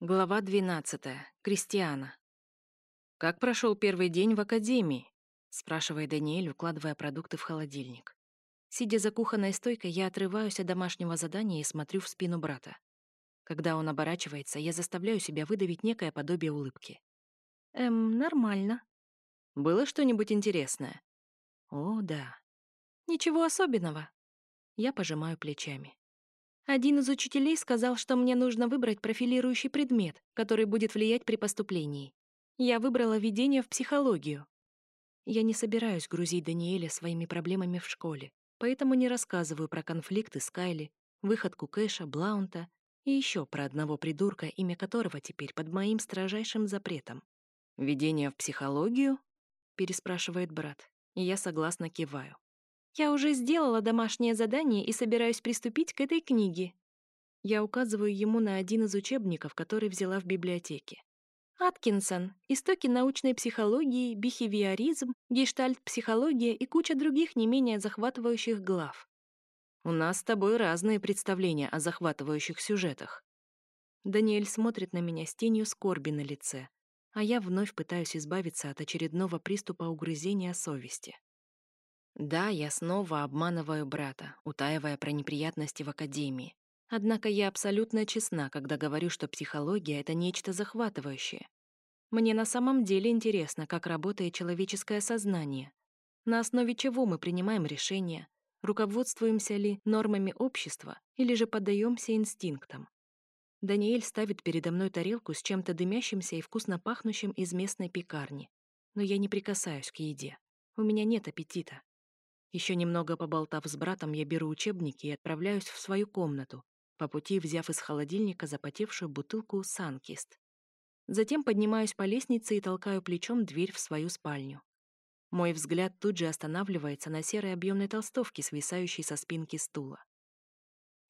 Глава 12. Кристиана. «Как прошел первый день в академии?» — спрашивает Даниэль, укладывая продукты в холодильник. Сидя за кухонной стойкой, я отрываюсь от домашнего задания и смотрю в спину брата. Когда он оборачивается, я заставляю себя выдавить некое подобие улыбки. «Эм, нормально». «Было что-нибудь интересное?» «О, да». «Ничего особенного». Я пожимаю плечами. Один из учителей сказал, что мне нужно выбрать профилирующий предмет, который будет влиять при поступлении. Я выбрала введение в психологию. Я не собираюсь грузить Даниэля своими проблемами в школе, поэтому не рассказываю про конфликты с Кайли, выходку Кэша, Блаунта и еще про одного придурка, имя которого теперь под моим строжайшим запретом. «Введение в психологию?» — переспрашивает брат, и я согласно киваю. Я уже сделала домашнее задание и собираюсь приступить к этой книге. Я указываю ему на один из учебников, который взяла в библиотеке. Аткинсон, истоки научной психологии, бихевиоризм, гештальт-психология и куча других не менее захватывающих глав. У нас с тобой разные представления о захватывающих сюжетах. Даниэль смотрит на меня с тенью скорби на лице, а я вновь пытаюсь избавиться от очередного приступа угрызения совести. Да, я снова обманываю брата, утаивая про неприятности в академии. Однако я абсолютно честна, когда говорю, что психология — это нечто захватывающее. Мне на самом деле интересно, как работает человеческое сознание, на основе чего мы принимаем решения, руководствуемся ли нормами общества или же поддаемся инстинктам. Даниэль ставит передо мной тарелку с чем-то дымящимся и вкусно пахнущим из местной пекарни, но я не прикасаюсь к еде. У меня нет аппетита. Еще немного поболтав с братом, я беру учебники и отправляюсь в свою комнату, по пути взяв из холодильника запотевшую бутылку «Санкист». Затем поднимаюсь по лестнице и толкаю плечом дверь в свою спальню. Мой взгляд тут же останавливается на серой объемной толстовке, свисающей со спинки стула.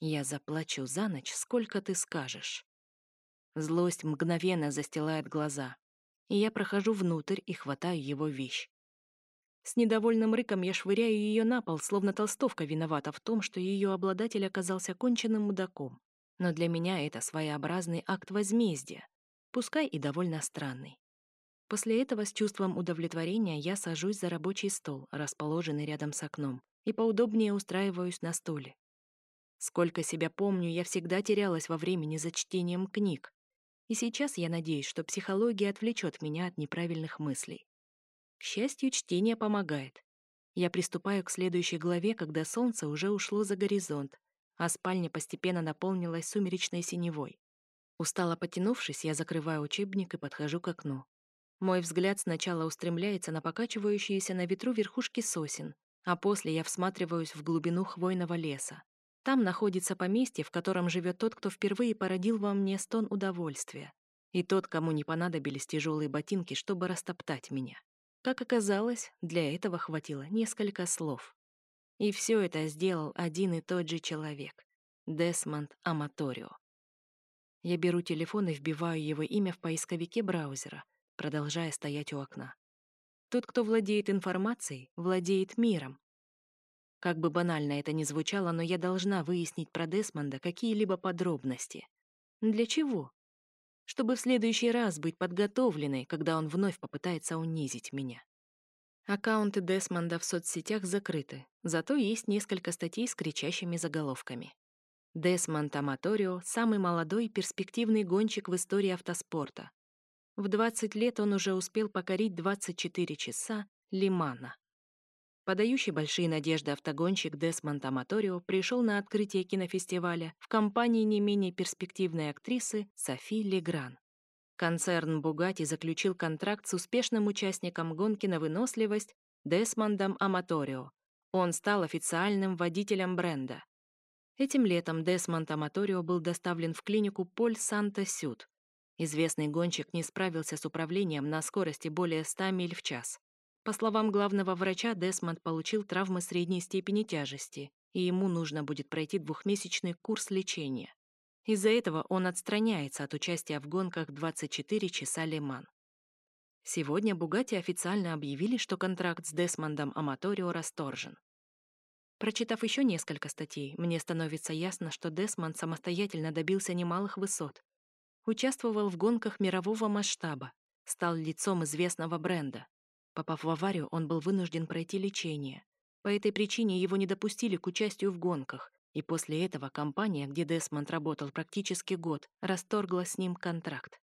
«Я заплачу за ночь, сколько ты скажешь». Злость мгновенно застилает глаза, и я прохожу внутрь и хватаю его вещь. С недовольным рыком я швыряю ее на пол, словно толстовка виновата в том, что ее обладатель оказался конченным мудаком. Но для меня это своеобразный акт возмездия, пускай и довольно странный. После этого с чувством удовлетворения я сажусь за рабочий стол, расположенный рядом с окном, и поудобнее устраиваюсь на стуле. Сколько себя помню, я всегда терялась во времени за чтением книг. И сейчас я надеюсь, что психология отвлечет меня от неправильных мыслей. К счастью, чтение помогает. Я приступаю к следующей главе, когда солнце уже ушло за горизонт, а спальня постепенно наполнилась сумеречной синевой. Устало потянувшись, я закрываю учебник и подхожу к окну. Мой взгляд сначала устремляется на покачивающиеся на ветру верхушки сосен, а после я всматриваюсь в глубину хвойного леса. Там находится поместье, в котором живет тот, кто впервые породил во мне стон удовольствия, и тот, кому не понадобились тяжелые ботинки, чтобы растоптать меня. Как оказалось, для этого хватило несколько слов. И все это сделал один и тот же человек — Десмонд Аматорио. Я беру телефон и вбиваю его имя в поисковике браузера, продолжая стоять у окна. Тот, кто владеет информацией, владеет миром. Как бы банально это ни звучало, но я должна выяснить про Десмонда какие-либо подробности. Для чего? Чтобы в следующий раз быть подготовленной, когда он вновь попытается унизить меня. Аккаунты Десмонда в соцсетях закрыты, зато есть несколько статей с кричащими заголовками. Десмонд Аматорио — самый молодой и перспективный гонщик в истории автоспорта. В 20 лет он уже успел покорить 24 часа Лимана. Подающий большие надежды автогонщик Десмонд Аматорио пришел на открытие кинофестиваля в компании не менее перспективной актрисы Софи Легран. Концерн «Бугати» заключил контракт с успешным участником гонки на выносливость Десмондом Аматорио. Он стал официальным водителем бренда. Этим летом Десмонд Аматорио был доставлен в клинику Поль Санта-Сюд. Известный гонщик не справился с управлением на скорости более 100 миль в час. По словам главного врача, Десмонд получил травмы средней степени тяжести, и ему нужно будет пройти двухмесячный курс лечения. Из-за этого он отстраняется от участия в гонках 24 часа Леман. Сегодня Бугати официально объявили, что контракт с Десмондом Аматорио расторжен. Прочитав еще несколько статей, мне становится ясно, что Десмонд самостоятельно добился немалых высот. Участвовал в гонках мирового масштаба, стал лицом известного бренда. Попав в аварию, он был вынужден пройти лечение. По этой причине его не допустили к участию в гонках, и после этого компания, где Десмонд работал практически год, расторгла с ним контракт.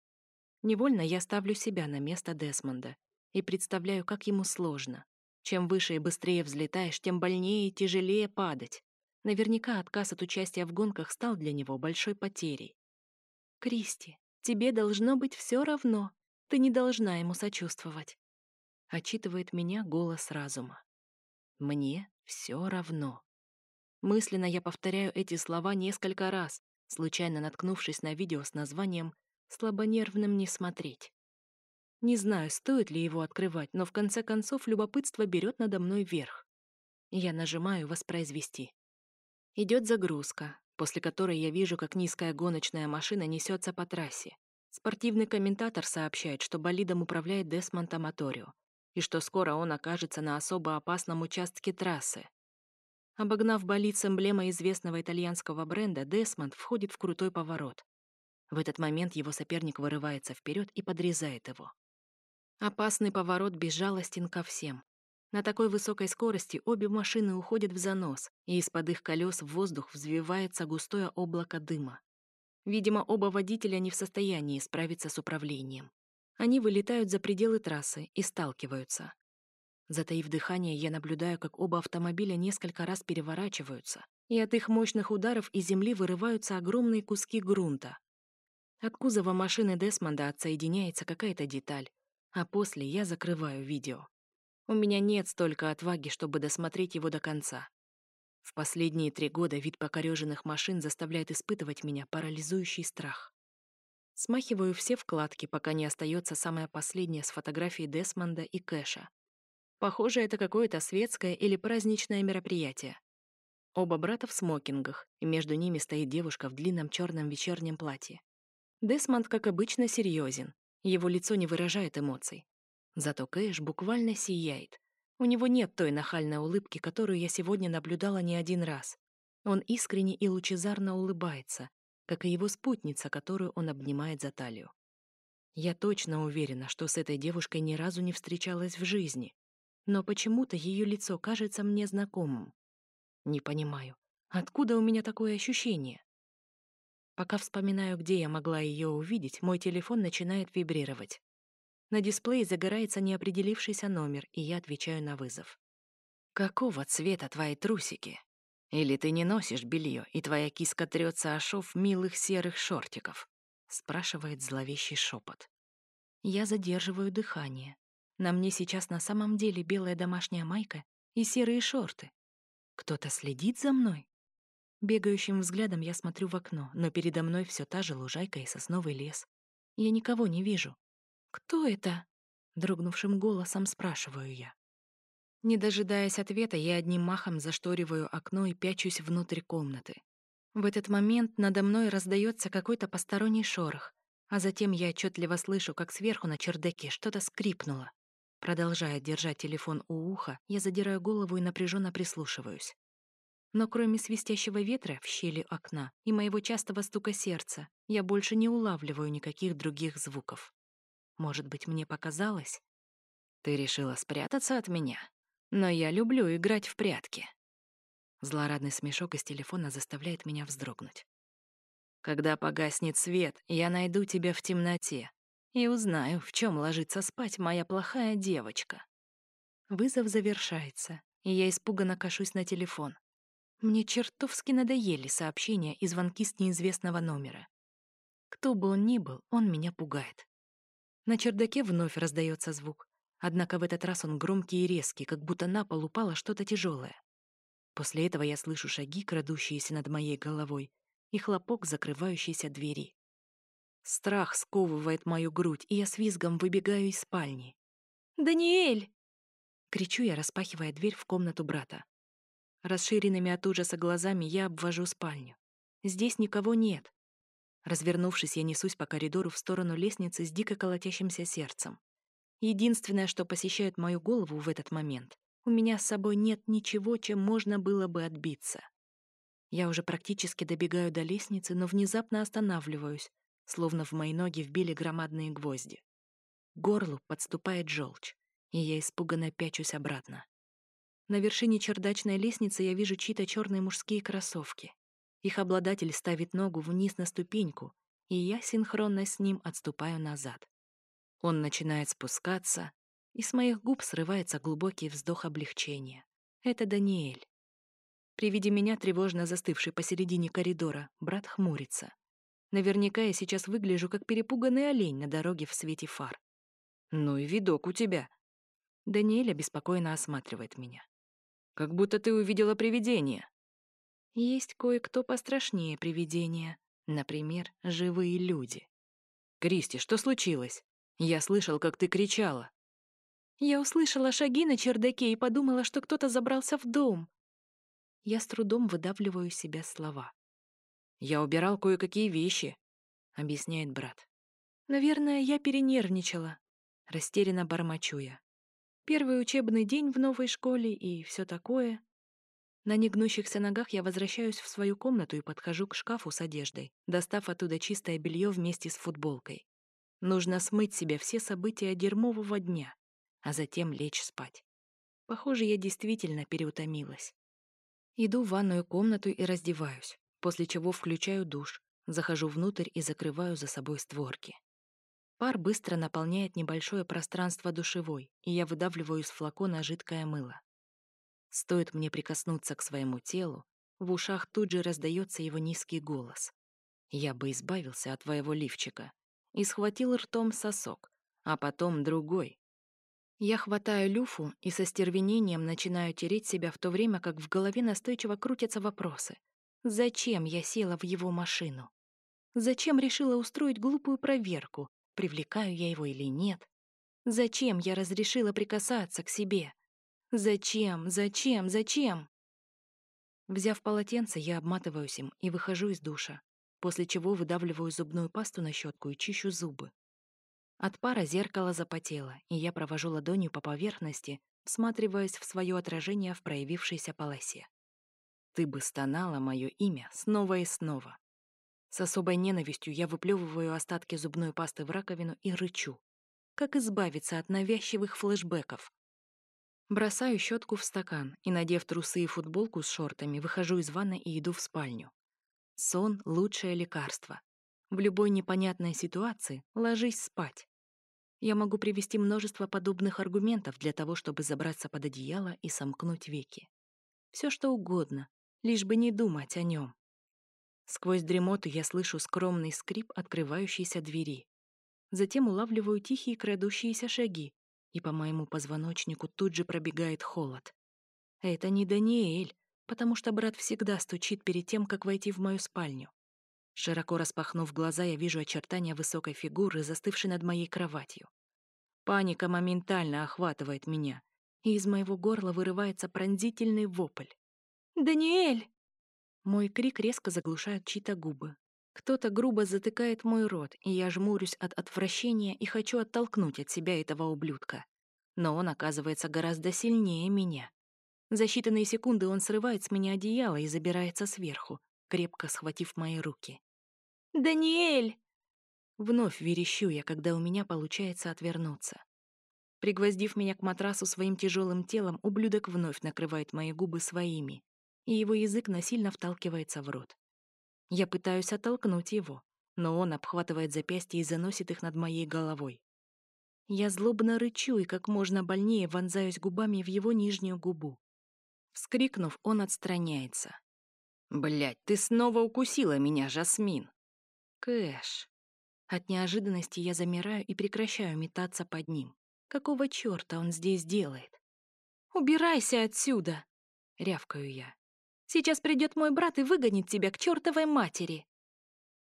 Невольно я ставлю себя на место Десмонда и представляю, как ему сложно. Чем выше и быстрее взлетаешь, тем больнее и тяжелее падать. Наверняка отказ от участия в гонках стал для него большой потерей. «Кристи, тебе должно быть все равно. Ты не должна ему сочувствовать», — отчитывает меня голос разума. «Мне все равно». Мысленно я повторяю эти слова несколько раз, случайно наткнувшись на видео с названием «Слабонервным не смотреть». Не знаю, стоит ли его открывать, но в конце концов любопытство берет надо мной верх. Я нажимаю «Воспроизвести». Идет загрузка, после которой я вижу, как низкая гоночная машина несется по трассе. Спортивный комментатор сообщает, что болидом управляет Десмонд Аматорио, и что скоро он окажется на особо опасном участке трассы. Обогнав болид с эмблемой известного итальянского бренда, Десмонд входит в крутой поворот. В этот момент его соперник вырывается вперед и подрезает его. Опасный поворот безжалостен ко всем. На такой высокой скорости обе машины уходят в занос, и из-под их колес в воздух взвивается густое облако дыма. Видимо, оба водителя не в состоянии справиться с управлением. Они вылетают за пределы трассы и сталкиваются. Затаив дыхание, я наблюдаю, как оба автомобиля несколько раз переворачиваются, и от их мощных ударов из земли вырываются огромные куски грунта. От кузова машины Десмонда отсоединяется какая-то деталь, а после я закрываю видео. У меня нет столько отваги, чтобы досмотреть его до конца. В последние три года вид покореженных машин заставляет испытывать меня парализующий страх. Смахиваю все вкладки, пока не остается самая последняя с фотографией Десмонда и Кэша. Похоже, это какое-то светское или праздничное мероприятие. Оба брата в смокингах, и между ними стоит девушка в длинном черном вечернем платье. Десмонд, как обычно, серьезен, его лицо не выражает эмоций. Зато Кэш буквально сияет. У него нет той нахальной улыбки, которую я сегодня наблюдала не один раз. Он искренне и лучезарно улыбается, как и его спутница, которую он обнимает за талию. Я точно уверена, что с этой девушкой ни разу не встречалась в жизни, но почему-то ее лицо кажется мне знакомым. Не понимаю, откуда у меня такое ощущение? Пока вспоминаю, где я могла ее увидеть, мой телефон начинает вибрировать. На дисплее загорается неопределившийся номер, и я отвечаю на вызов. «Какого цвета твои трусики? Или ты не носишь белье, и твоя киска трется о шов милых серых шортиков?» спрашивает зловещий шепот. Я задерживаю дыхание. На мне сейчас на самом деле белая домашняя майка и серые шорты. Кто-то следит за мной? Бегающим взглядом я смотрю в окно, но передо мной все та же лужайка и сосновый лес. Я никого не вижу. «Кто это?» — дрогнувшим голосом спрашиваю я. Не дожидаясь ответа, я одним махом зашториваю окно и пячусь внутрь комнаты. В этот момент надо мной раздается какой-то посторонний шорох, а затем я отчетливо слышу, как сверху на чердаке что-то скрипнуло. Продолжая держать телефон у уха, я задираю голову и напряженно прислушиваюсь. Но кроме свистящего ветра в щели окна и моего частого стука сердца, я больше не улавливаю никаких других звуков. Может быть, мне показалось? Ты решила спрятаться от меня? Но я люблю играть в прятки. Злорадный смешок из телефона заставляет меня вздрогнуть. Когда погаснет свет, я найду тебя в темноте и узнаю, в чем ложится спать моя плохая девочка. Вызов завершается, и я испуганно кашусь на телефон. Мне чертовски надоели сообщения и звонки с неизвестного номера. Кто бы он ни был, он меня пугает. На чердаке вновь раздается звук, однако в этот раз он громкий и резкий, как будто на пол упало что-то тяжелое. После этого я слышу шаги, крадущиеся над моей головой, и хлопок закрывающейся двери. Страх сковывает мою грудь, и я с визгом выбегаю из спальни. «Даниэль!» — кричу я, распахивая дверь в комнату брата. Расширенными от ужаса глазами я обвожу спальню. Здесь никого нет. Развернувшись, я несусь по коридору в сторону лестницы с дико колотящимся сердцем. Единственное, что посещает мою голову в этот момент, у меня с собой нет ничего, чем можно было бы отбиться. Я уже практически добегаю до лестницы, но внезапно останавливаюсь, словно в мои ноги вбили громадные гвозди. К горлу подступает желчь, и я испуганно пячусь обратно. На вершине чердачной лестницы я вижу чьи-то черные мужские кроссовки. Их обладатель ставит ногу вниз на ступеньку, и я синхронно с ним отступаю назад. Он начинает спускаться, и с моих губ срывается глубокий вздох облегчения. Это Даниэль. При виде меня, тревожно застывший посередине коридора, брат хмурится. Наверняка я сейчас выгляжу, как перепуганный олень на дороге в свете фар. «Ну и видок у тебя!» Даниэль обеспокоенно осматривает меня. «Как будто ты увидела привидение». Есть кое-кто пострашнее привидения. Например, живые люди. «Кристи, что случилось? Я слышал, как ты кричала». Я услышала шаги на чердаке и подумала, что кто-то забрался в дом. Я с трудом выдавливаю из себя слова. «Я убирал кое-какие вещи», — объясняет брат. «Наверное, я перенервничала», — растерянно бормочу я. «Первый учебный день в новой школе и все такое». На негнущихся ногах я возвращаюсь в свою комнату и подхожу к шкафу с одеждой, достав оттуда чистое белье вместе с футболкой. Нужно смыть себе все события дерьмового дня, а затем лечь спать. Похоже, я действительно переутомилась. Иду в ванную комнату и раздеваюсь, после чего включаю душ, захожу внутрь и закрываю за собой створки. Пар быстро наполняет небольшое пространство душевой, и я выдавливаю из флакона жидкое мыло. Стоит мне прикоснуться к своему телу, в ушах тут же раздается его низкий голос. Я бы избавился от твоего лифчика и схватил ртом сосок, а потом другой, я хватаю люфу и со стервенением начинаю тереть себя в то время, как в голове настойчиво крутятся вопросы. Зачем я села в его машину? Зачем решила устроить глупую проверку, привлекаю я его или нет? Зачем я разрешила прикасаться к себе? Зачем, зачем, зачем? Взяв полотенце, я обматываюсь им и выхожу из душа, после чего выдавливаю зубную пасту на щетку и чищу зубы. От пара зеркало запотело, и я провожу ладонью по поверхности, всматриваясь в свое отражение в проявившейся полосе. Ты бы стонала мое имя снова и снова. С особой ненавистью я выплевываю остатки зубной пасты в раковину и рычу. Как избавиться от навязчивых флешбеков? Бросаю щетку в стакан и, надев трусы и футболку с шортами, выхожу из ванны и иду в спальню. Сон — лучшее лекарство. В любой непонятной ситуации ложись спать. Я могу привести множество подобных аргументов для того, чтобы забраться под одеяло и сомкнуть веки. Все что угодно, лишь бы не думать о нем. Сквозь дремоту я слышу скромный скрип открывающейся двери. Затем улавливаю тихие крадущиеся шаги, и по моему позвоночнику тут же пробегает холод. Это не Даниэль, потому что брат всегда стучит перед тем, как войти в мою спальню. Широко распахнув глаза, я вижу очертания высокой фигуры, застывшей над моей кроватью. Паника моментально охватывает меня, и из моего горла вырывается пронзительный вопль. «Даниэль!» Мой крик резко заглушает чьи-то губы. Кто-то грубо затыкает мой рот, и я жмурюсь от отвращения и хочу оттолкнуть от себя этого ублюдка. Но он оказывается гораздо сильнее меня. За считанные секунды он срывает с меня одеяло и забирается сверху, крепко схватив мои руки. «Даниэль!» Вновь верещу я, когда у меня получается отвернуться. Пригвоздив меня к матрасу своим тяжелым телом, ублюдок вновь накрывает мои губы своими, и его язык насильно вталкивается в рот. Я пытаюсь оттолкнуть его, но он обхватывает запястья и заносит их над моей головой. Я злобно рычу и как можно больнее вонзаюсь губами в его нижнюю губу. Вскрикнув, он отстраняется. Блять, ты снова укусила меня, Жасмин!» «Кэш!» От неожиданности я замираю и прекращаю метаться под ним. Какого чёрта он здесь делает? «Убирайся отсюда!» — рявкаю я. «Сейчас придет мой брат и выгонит тебя к чертовой матери!»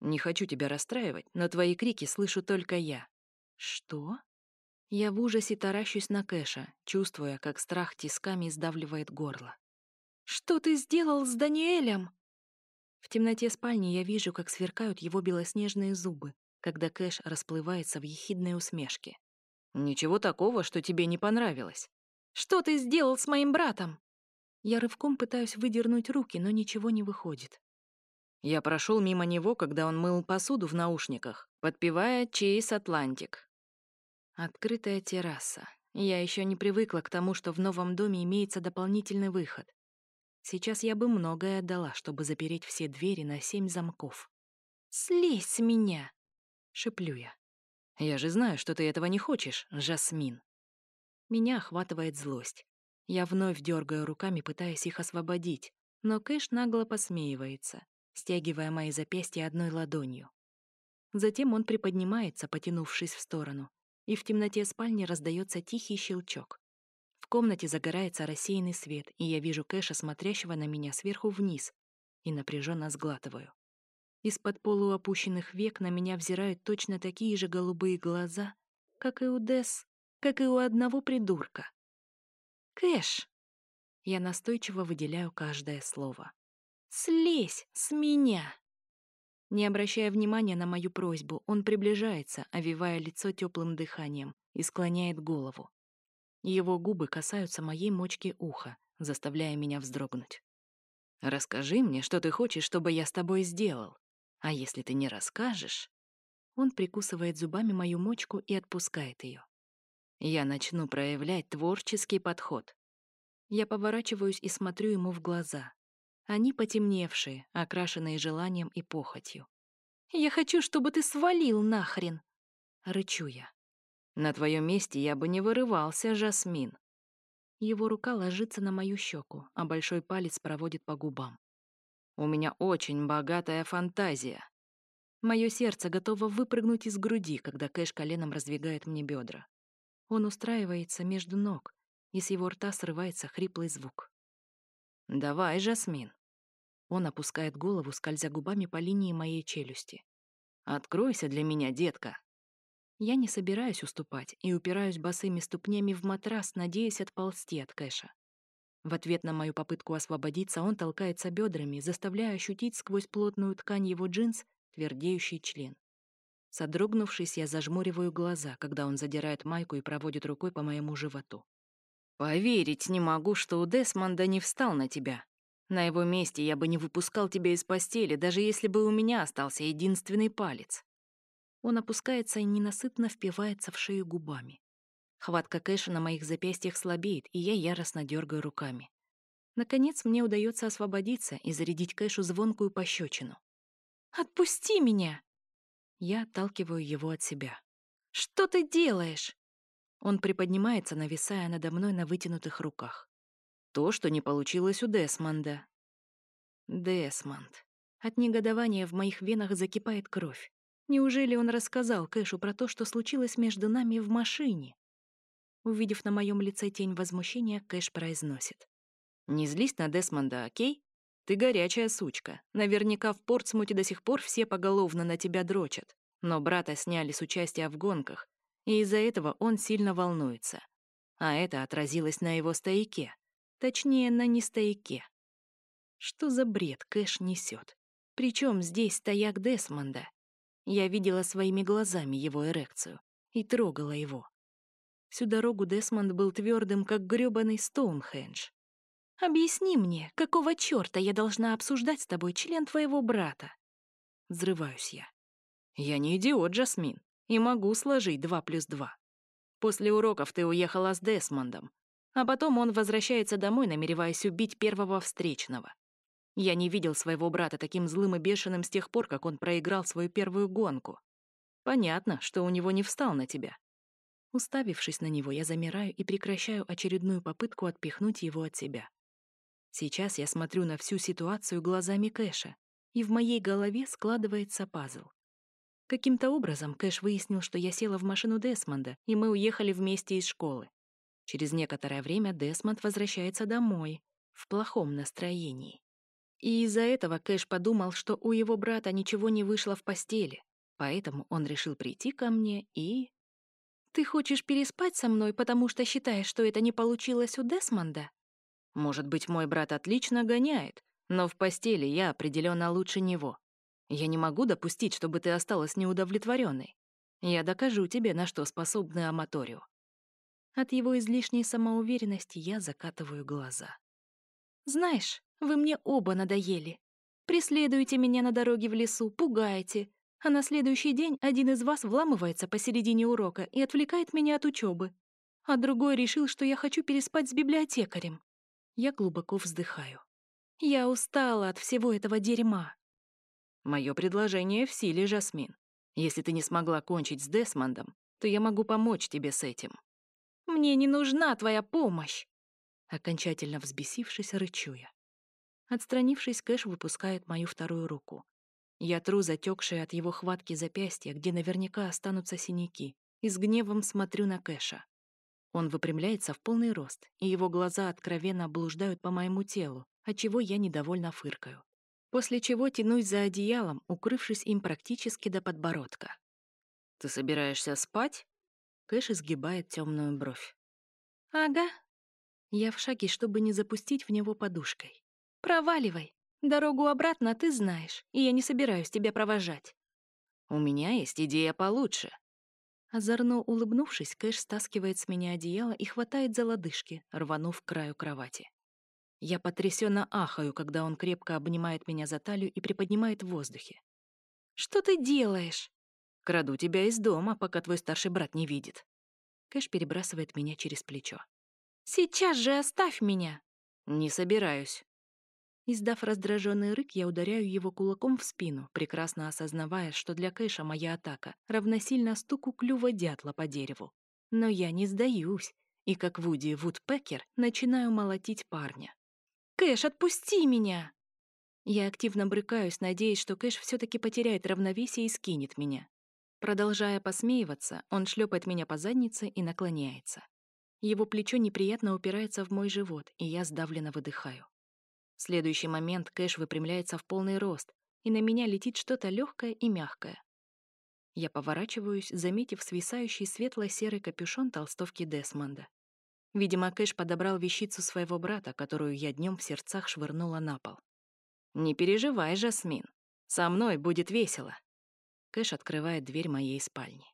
«Не хочу тебя расстраивать, но твои крики слышу только я». «Что?» Я в ужасе таращусь на Кэша, чувствуя, как страх тисками сдавливает горло. «Что ты сделал с Даниэлем?» В темноте спальни я вижу, как сверкают его белоснежные зубы, когда Кэш расплывается в ехидной усмешке. «Ничего такого, что тебе не понравилось». «Что ты сделал с моим братом?» Я рывком пытаюсь выдернуть руки, но ничего не выходит. Я прошел мимо него, когда он мыл посуду в наушниках, подпевая «Чейз Атлантик». Открытая терраса. Я еще не привыкла к тому, что в новом доме имеется дополнительный выход. Сейчас я бы многое отдала, чтобы запереть все двери на семь замков. «Слезь с меня!» — шеплю я. «Я же знаю, что ты этого не хочешь, Жасмин». Меня охватывает злость. Я вновь дергаю руками, пытаясь их освободить, но Кэш нагло посмеивается, стягивая мои запястья одной ладонью. Затем он приподнимается, потянувшись в сторону, и в темноте спальни раздается тихий щелчок. В комнате загорается рассеянный свет, и я вижу Кэша, смотрящего на меня сверху вниз, и напряженно сглатываю. Из-под полуопущенных век на меня взирают точно такие же голубые глаза, как и у Дес, как и у одного придурка. «Кэш!» Я настойчиво выделяю каждое слово. «Слезь с меня!» Не обращая внимания на мою просьбу, он приближается, овивая лицо теплым дыханием, и склоняет голову. Его губы касаются моей мочки уха, заставляя меня вздрогнуть. «Расскажи мне, что ты хочешь, чтобы я с тобой сделал. А если ты не расскажешь...» Он прикусывает зубами мою мочку и отпускает ее. «Я начну проявлять творческий подход». Я поворачиваюсь и смотрю ему в глаза. Они потемневшие, окрашенные желанием и похотью. «Я хочу, чтобы ты свалил нахрен!» Рычу я. На твоем месте я бы не вырывался, Жасмин. Его рука ложится на мою щеку, а большой палец проводит по губам. У меня очень богатая фантазия. Мое сердце готово выпрыгнуть из груди, когда Кэш коленом раздвигает мне бедра. Он устраивается между ног, и с его рта срывается хриплый звук. «Давай, Жасмин». Он опускает голову, скользя губами по линии моей челюсти. «Откройся для меня, детка». Я не собираюсь уступать и упираюсь босыми ступнями в матрас, надеясь отползти от Кэша. В ответ на мою попытку освободиться он толкается бедрами, заставляя ощутить сквозь плотную ткань его джинс твердеющий член. Содрогнувшись, я зажмуриваю глаза, когда он задирает майку и проводит рукой по моему животу. «Поверить не могу, что у Десмонда не встал на тебя. На его месте я бы не выпускал тебя из постели, даже если бы у меня остался единственный палец. Он опускается и ненасытно впивается в шею губами. Хватка Кэша на моих запястьях слабеет, и я яростно дергаю руками. Наконец мне удается освободиться и зарядить Кэшу звонкую пощечину. «Отпусти меня!» Я отталкиваю его от себя. «Что ты делаешь?» Он приподнимается, нависая надо мной на вытянутых руках. То, что не получилось у Десмонда. Десмонд. От негодования в моих венах закипает кровь. Неужели он рассказал Кэшу про то, что случилось между нами в машине? Увидев на моем лице тень возмущения, Кэш произносит. «Не злись на Десмонда, окей? Ты горячая сучка. Наверняка в Портсмуте до сих пор все поголовно на тебя дрочат. Но брата сняли с участия в гонках, и из-за этого он сильно волнуется. А это отразилось на его стояке. Точнее, на нестояке. Что за бред Кэш несет? Причем здесь стояк Десмонда? Я видела своими глазами его эрекцию и трогала его. Всю дорогу Десмонд был твердым, как грёбаный Стоунхендж. «Объясни мне, какого чёрта я должна обсуждать с тобой член твоего брата?» Взрываюсь я. «Я не идиот, Джасмин, и могу сложить два плюс два. После уроков ты уехала с Десмондом, а потом он возвращается домой, намереваясь убить первого встречного. Я не видел своего брата таким злым и бешеным с тех пор, как он проиграл свою первую гонку. Понятно, что у него не встал на тебя. Уставившись на него, я замираю и прекращаю очередную попытку отпихнуть его от себя. Сейчас я смотрю на всю ситуацию глазами Кэша, и в моей голове складывается пазл. Каким-то образом Кэш выяснил, что я села в машину Десмонда, и мы уехали вместе из школы. Через некоторое время Десмонд возвращается домой, в плохом настроении. И из-за этого Кэш подумал, что у его брата ничего не вышло в постели, поэтому он решил прийти ко мне и... «Ты хочешь переспать со мной, потому что считаешь, что это не получилось у Десмонда?» «Может быть, мой брат отлично гоняет, но в постели я определенно лучше него. Я не могу допустить, чтобы ты осталась неудовлетворенной. Я докажу тебе, на что способны Аматорио». От его излишней самоуверенности я закатываю глаза. «Знаешь, вы мне оба надоели. Преследуете меня на дороге в лесу, пугаете. А на следующий день один из вас вламывается посередине урока и отвлекает меня от учебы. А другой решил, что я хочу переспать с библиотекарем. Я глубоко вздыхаю. Я устала от всего этого дерьма. Мое предложение в силе, Жасмин. Если ты не смогла кончить с Десмондом, то я могу помочь тебе с этим. Мне не нужна твоя помощь. Окончательно взбесившись, рычу я. Отстранившись, Кэш выпускает мою вторую руку. Я тру затекшие от его хватки запястья, где наверняка останутся синяки, и с гневом смотрю на Кэша. Он выпрямляется в полный рост, и его глаза откровенно блуждают по моему телу, отчего я недовольно фыркаю. После чего тянусь за одеялом, укрывшись им практически до подбородка. «Ты собираешься спать?» Кэш изгибает темную бровь. «Ага». Я в шаге, чтобы не запустить в него подушкой. «Проваливай. Дорогу обратно ты знаешь, и я не собираюсь тебя провожать». «У меня есть идея получше», Озорно улыбнувшись, Кэш стаскивает с меня одеяло и хватает за лодыжки, рванув к краю кровати. Я потрясенно ахаю, когда он крепко обнимает меня за талию и приподнимает в воздухе. «Что ты делаешь?» «Краду тебя из дома, пока твой старший брат не видит». Кэш перебрасывает меня через плечо. «Сейчас же оставь меня!» «Не собираюсь». Издав раздраженный рык, я ударяю его кулаком в спину, прекрасно осознавая, что для Кэша моя атака равносильна стуку клюва дятла по дереву. Но я не сдаюсь, и как Вуди Вудпекер начинаю молотить парня. «Кэш, отпусти меня!» Я активно брыкаюсь, надеясь, что Кэш все таки потеряет равновесие и скинет меня. Продолжая посмеиваться, он шлепает меня по заднице и наклоняется. Его плечо неприятно упирается в мой живот, и я сдавленно выдыхаю. В следующий момент Кэш выпрямляется в полный рост, и на меня летит что-то легкое и мягкое. Я поворачиваюсь, заметив свисающий светло-серый капюшон толстовки Десмонда. Видимо, Кэш подобрал вещицу своего брата, которую я днем в сердцах швырнула на пол. «Не переживай, Жасмин. Со мной будет весело». Кэш открывает дверь моей спальни.